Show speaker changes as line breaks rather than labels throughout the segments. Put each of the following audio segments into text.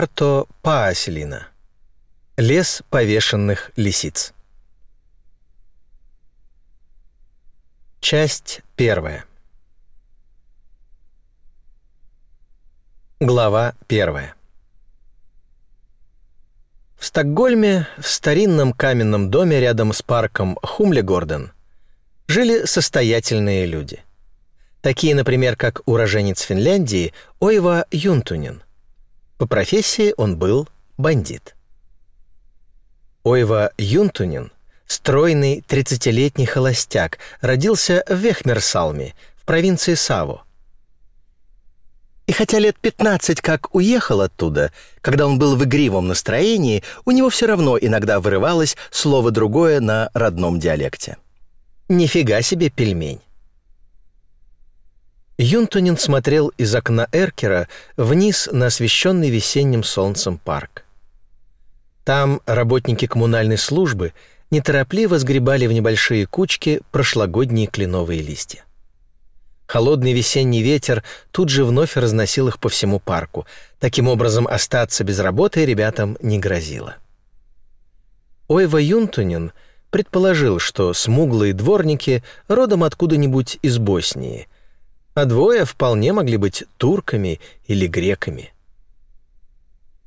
Парто Пааселина. Лес повешенных лисиц. Часть первая. Глава первая. В Стокгольме, в старинном каменном доме рядом с парком Хумлегорден, жили состоятельные люди. Такие, например, как уроженец Финляндии Ойва Юнтунин. По профессии он был бандит. Ойва Юнтунин, стройный 30-летний холостяк, родился в Вехмерсалме, в провинции Саво. И хотя лет 15 как уехал оттуда, когда он был в игривом настроении, у него все равно иногда вырывалось слово другое на родном диалекте. Нифига себе пельмень. Юнтунин смотрел из окна Эркера вниз на освещенный весенним солнцем парк. Там работники коммунальной службы неторопливо сгребали в небольшие кучки прошлогодние кленовые листья. Холодный весенний ветер тут же вновь разносил их по всему парку. Таким образом, остаться без работы ребятам не грозило. Ойва Юнтунин предположил, что смуглые дворники родом откуда-нибудь из Боснии, а двое вполне могли быть турками или греками.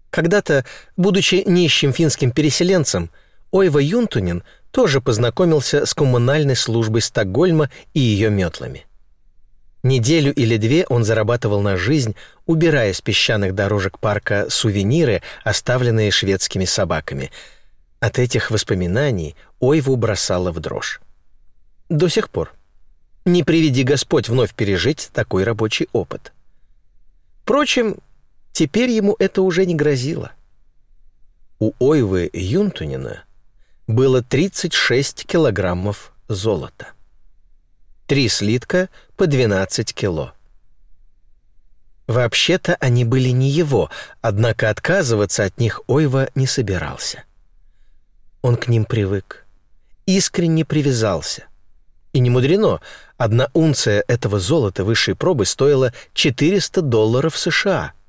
Когда-то, будучи нищим финским переселенцем, Ойва Юнтунин тоже познакомился с коммунальной службой Стокгольма и ее метлами. Неделю или две он зарабатывал на жизнь, убирая с песчаных дорожек парка сувениры, оставленные шведскими собаками. От этих воспоминаний Ойву бросало в дрожь. До сих пор. Не приведи Господь вновь пережить такой рабочий опыт. Впрочем, Теперь ему это уже не грозило. У Ойвы Юнтунина было 36 килограммов золота. Три слитка по 12 кило. Вообще-то они были не его, однако отказываться от них Ойва не собирался. Он к ним привык, искренне привязался. И не мудрено, одна унция этого золота высшей пробы стоила 400 долларов США –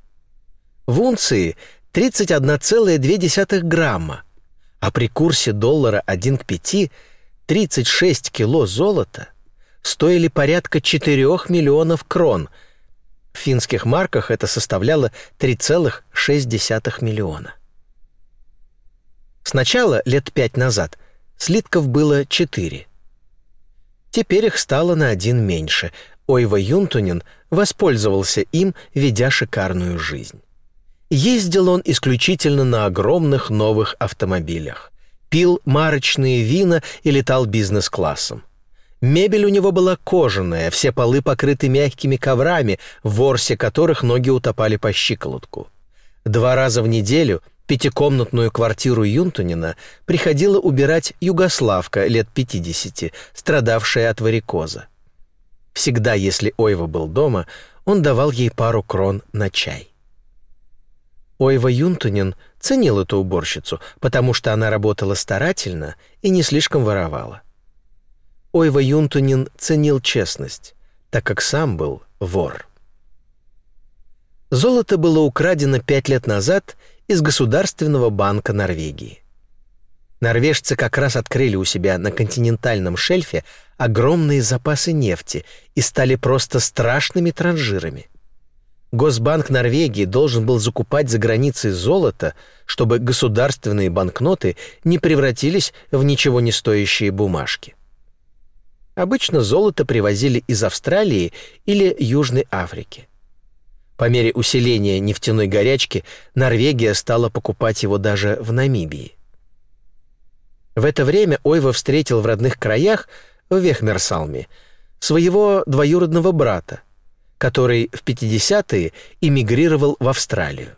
в унции 31,2 грамма, а при курсе доллара 1 к 5 36 кило золота стоили порядка 4 миллионов крон. В финских марках это составляло 3,6 миллиона. Сначала, лет пять назад, слитков было 4. Теперь их стало на один меньше. Ойва Юнтунин воспользовался им, ведя шикарную жизнь. Ездил он исключительно на огромных новых автомобилях. Пил марочные вина и летал бизнес-классом. Мебель у него была кожаная, все полы покрыты мягкими коврами, в ворсе которых ноги утопали по щиколотку. Два раза в неделю пятикомнатную квартиру Юнтунина приходила убирать югославка лет 50, страдавшая от варикоза. Всегда, если Ойва был дома, он давал ей пару крон на чай. Ойва Юнтунин ценил эту уборщицу, потому что она работала старательно и не слишком воровала. Ойва Юнтунин ценил честность, так как сам был вор. Золото было украдено пять лет назад из Государственного банка Норвегии. Норвежцы как раз открыли у себя на континентальном шельфе огромные запасы нефти и стали просто страшными транжирами – Госбанк Норвегии должен был закупать за границей золото, чтобы государственные банкноты не превратились в ничего не стоящие бумажки. Обычно золото привозили из Австралии или Южной Африки. По мере усиления нефтяной горячки Норвегия стала покупать его даже в Намибии. В это время Ойва встретил в родных краях, в Вехмерсалме, своего двоюродного брата, который в 50-е эмигрировал в Австралию.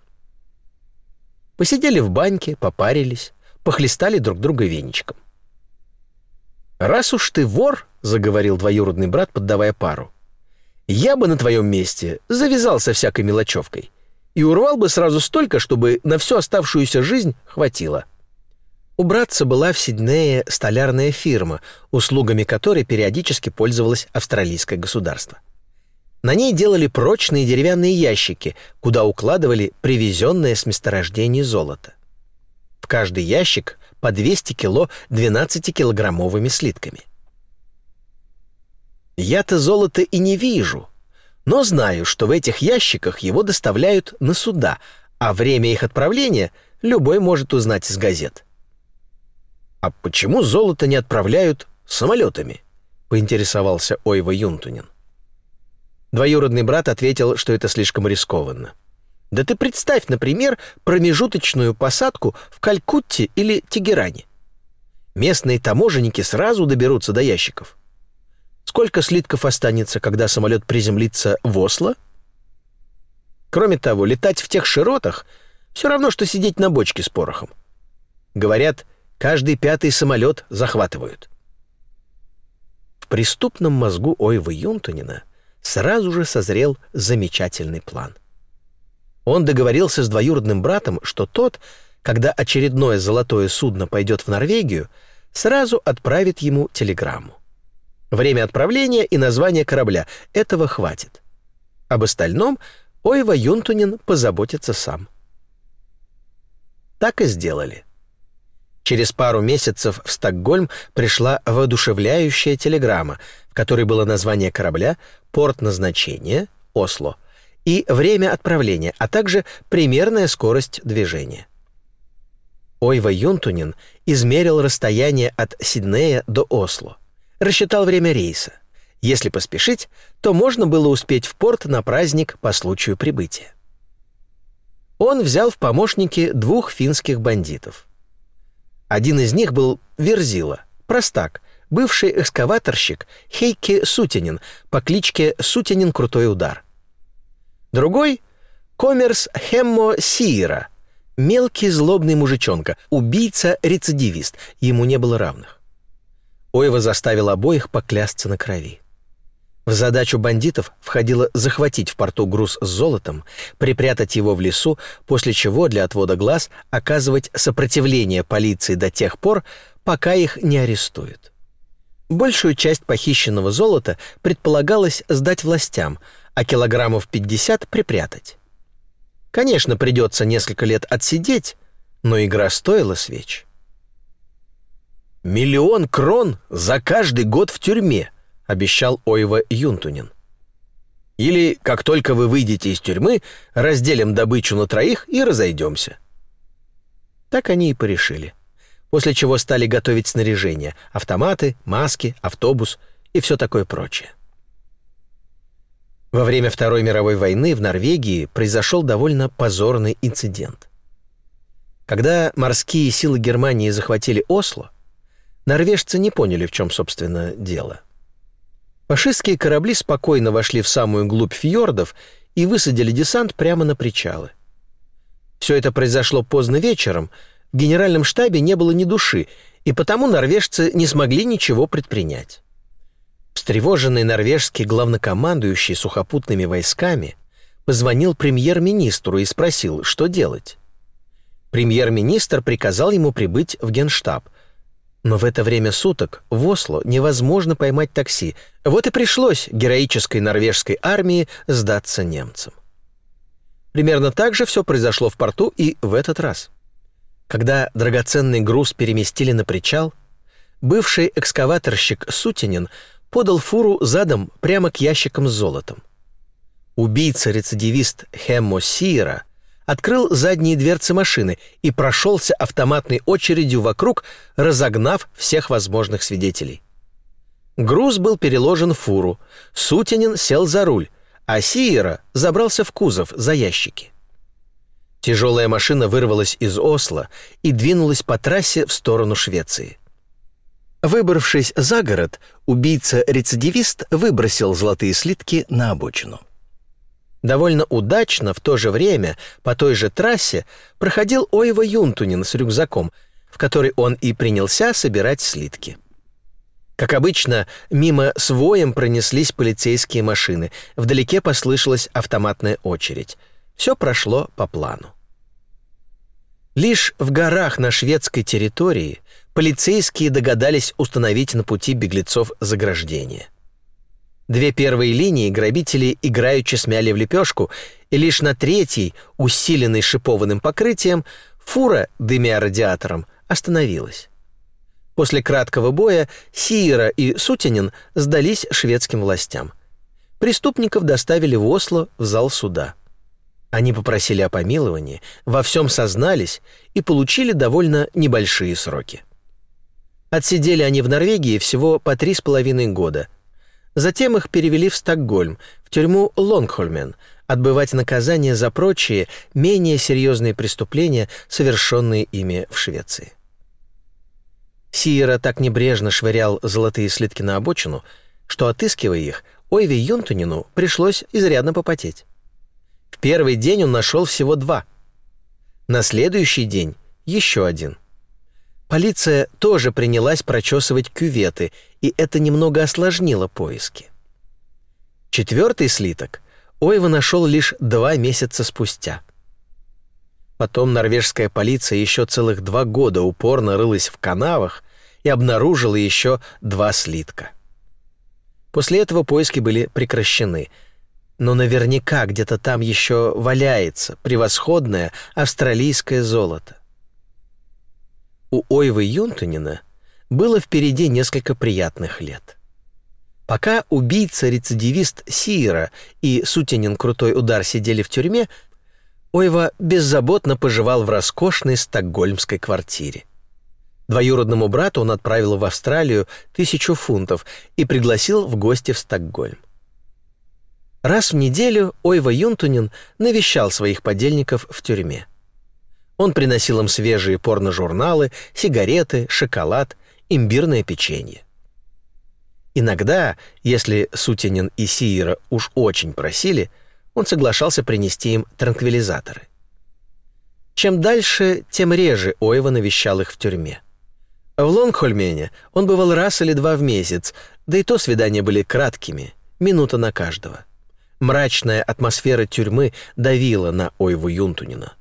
Посидели в баньке, попарились, похлестали друг друга веничком. «Раз уж ты вор», — заговорил двоюродный брат, поддавая пару, «я бы на твоем месте завязался всякой мелочевкой и урвал бы сразу столько, чтобы на всю оставшуюся жизнь хватило». У братца была в Сиднее столярная фирма, услугами которой периодически пользовалось австралийское государство. На ней делали прочные деревянные ящики, куда укладывали привезенное с месторождений золото. В каждый ящик по 200 кило 12-килограммовыми слитками. Я-то золото и не вижу, но знаю, что в этих ящиках его доставляют на суда, а время их отправления любой может узнать из газет. «А почему золото не отправляют самолетами?» — поинтересовался Ойва Юнтунин. Двоюродный брат ответил, что это слишком рискованно. Да ты представь, например, промежуточную посадку в Калькутте или Тегеране. Местные таможенники сразу доберутся до ящиков. Сколько слитков останется, когда самолет приземлится в Осло? Кроме того, летать в тех широтах все равно, что сидеть на бочке с порохом. Говорят, каждый пятый самолет захватывают. В преступном мозгу Ойва Юнтонина сразу же созрел замечательный план — он договорился с двоюродным братом, что тот, когда очередное золотое судно пойдет в Норвегию, сразу отправит ему телеграмму. Время отправления и название корабля — этого хватит. Об остальном Ойва Юнтунин позаботится сам. Так и сделали. Через пару месяцев в Стокгольм пришла воодушевляющая телеграмма, в которой было название корабля, порт назначения — Осло — и время отправления, а также примерная скорость движения. Ойва Юнтунин измерил расстояние от Сиднея до Осло, рассчитал время рейса. Если поспешить, то можно было успеть в порт на праздник по случаю прибытия. Он взял в помощники двух финских бандитов. Один из них был Верзила, простак, бывший экскаваторщик Хейки Сутинин по кличке Сутинин Крутой Удар. Другой — Коммерс Хеммо Сиера, мелкий злобный мужичонка, убийца-рецидивист, ему не было равных. Ойва заставил обоих поклясться на крови. В задачу бандитов входило захватить в порту груз с золотом, припрятать его в лесу, после чего для отвода глаз оказывать сопротивление полиции до тех пор, пока их не арестуют. Большую часть похищенного золота предполагалось сдать властям, а килограммов 50 припрятать. Конечно, придется несколько лет отсидеть, но игра стоила свеч. «Миллион крон за каждый год в тюрьме», — обещал Ойва Юнтунин. «Или, как только вы выйдете из тюрьмы, разделим добычу на троих и разойдемся». Так они и порешили. После чего стали готовить снаряжение — автоматы, маски, автобус и все такое прочее. Во время Второй мировой войны в Норвегии произошел довольно позорный инцидент. Когда морские силы Германии захватили Осло, норвежцы не поняли, в чем, собственно, дело. Фашистские корабли спокойно вошли в самую глубь фьордов и высадили десант прямо на причалы. Все это произошло поздно вечером, в генеральном штабе не было ни души, и потому норвежцы не смогли ничего предпринять. Встревоженный норвежский главнокомандующий сухопутными войсками позвонил премьер-министру и спросил, что делать. Премьер-министр приказал ему прибыть в генштаб. Но в это время суток в Осло невозможно поймать такси. Вот и пришлось героической норвежской армии сдаться немцам. Примерно так же все произошло в порту и в этот раз. Когда драгоценный груз переместили на причал, бывший экскаваторщик Сутинин – подал фуру задом прямо к ящикам с золотом. Убийца-рецидивист Хеммо Сиера открыл задние дверцы машины и прошелся автоматной очередью вокруг, разогнав всех возможных свидетелей. Груз был переложен в фуру, Сутинин сел за руль, а Сиера забрался в кузов за ящики. Тяжелая машина вырвалась из Осло и двинулась по трассе в сторону Швеции. Выбравшись за город, убийца-рецидивист выбросил золотые слитки на обочину. Довольно удачно в то же время по той же трассе проходил Ойва Юнтунин с рюкзаком, в который он и принялся собирать слитки. Как обычно, мимо с воем пронеслись полицейские машины, вдалеке послышалась автоматная очередь. Все прошло по плану. Лишь в горах на шведской территории полицейские догадались установить на пути беглецов заграждение. Две первые линии грабители играючи смяли в лепешку, и лишь на третьей, усиленной шипованным покрытием, фура, дымя радиатором, остановилась. После краткого боя Сиера и Сутянин сдались шведским властям. Преступников доставили в Осло в зал суда. Они попросили о помиловании, во всем сознались и получили довольно небольшие сроки. Отсидели они в Норвегии всего по три с половиной года. Затем их перевели в Стокгольм, в тюрьму Лонгхольмен, отбывать наказание за прочие, менее серьезные преступления, совершенные ими в Швеции. Сиера так небрежно швырял золотые слитки на обочину, что, отыскивая их, Ойве Юнтунину пришлось изрядно попотеть. В первый день он нашел всего два. На следующий день еще один. Полиция тоже принялась прочесывать кюветы, и это немного осложнило поиски. Четвертый слиток Ойва нашел лишь два месяца спустя. Потом норвежская полиция еще целых два года упорно рылась в канавах и обнаружила еще два слитка. После этого поиски были прекращены, но наверняка где-то там еще валяется превосходное австралийское золото. У Ойвы Юнтунина было впереди несколько приятных лет. Пока убийца-рецидивист Сиера и Сутинин Крутой Удар сидели в тюрьме, Ойва беззаботно поживал в роскошной стокгольмской квартире. Двоюродному брату он отправил в Австралию тысячу фунтов и пригласил в гости в Стокгольм. Раз в неделю Ойва Юнтунин навещал своих подельников в тюрьме. Он приносил им свежие порножурналы, сигареты, шоколад, имбирное печенье. Иногда, если Сутинин и Сиера уж очень просили, он соглашался принести им транквилизаторы. Чем дальше, тем реже Ойва навещал их в тюрьме. В Лонгхольмене он бывал раз или два в месяц, да и то свидания были краткими, минута на каждого. Мрачная атмосфера тюрьмы давила на Ойву Юнтунина.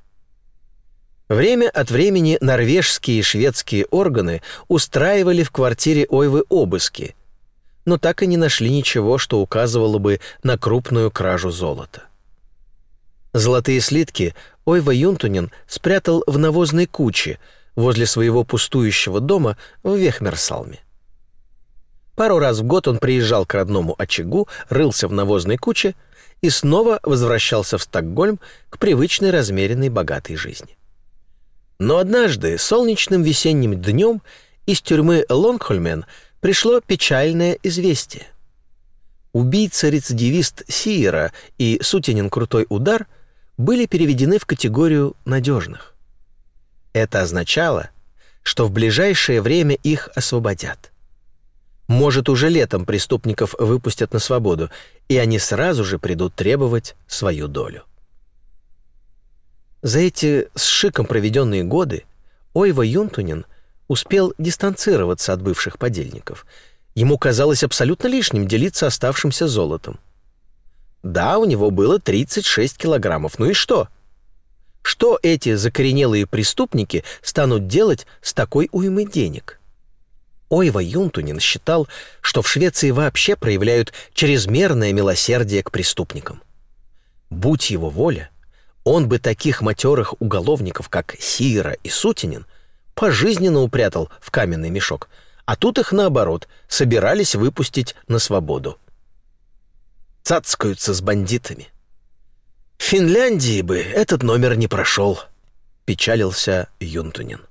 Время от времени норвежские и шведские органы устраивали в квартире Ойвы обыски – но так и не нашли ничего, что указывало бы на крупную кражу золота. Золотые слитки Ойва Юнтунин спрятал в навозной куче возле своего пустующего дома в Вехмерсалме. Пару раз в год он приезжал к родному очагу, рылся в навозной куче и снова возвращался в Стокгольм к привычной размеренной богатой жизни. Но однажды, солнечным весенним днем, из тюрьмы Лонгхольмен – пришло печальное известие. Убийца-рецидивист Сиера и Сутинин Крутой Удар были переведены в категорию надежных. Это означало, что в ближайшее время их освободят. Может, уже летом преступников выпустят на свободу, и они сразу же придут требовать свою долю. За эти с шиком проведенные годы Ойва Юнтунин успел дистанцироваться от бывших подельников. Ему казалось абсолютно лишним делиться оставшимся золотом. Да, у него было 36 килограммов, ну и что? Что эти закоренелые преступники станут делать с такой уймой денег? Ойва Юнтунин считал, что в Швеции вообще проявляют чрезмерное милосердие к преступникам. Будь его воля, он бы таких матерых уголовников, как Сира и Сутинин, пожизненно упрятал в каменный мешок, а тут их, наоборот, собирались выпустить на свободу. Цацкаются с бандитами. В Финляндии бы этот номер не прошел, печалился Юнтунин.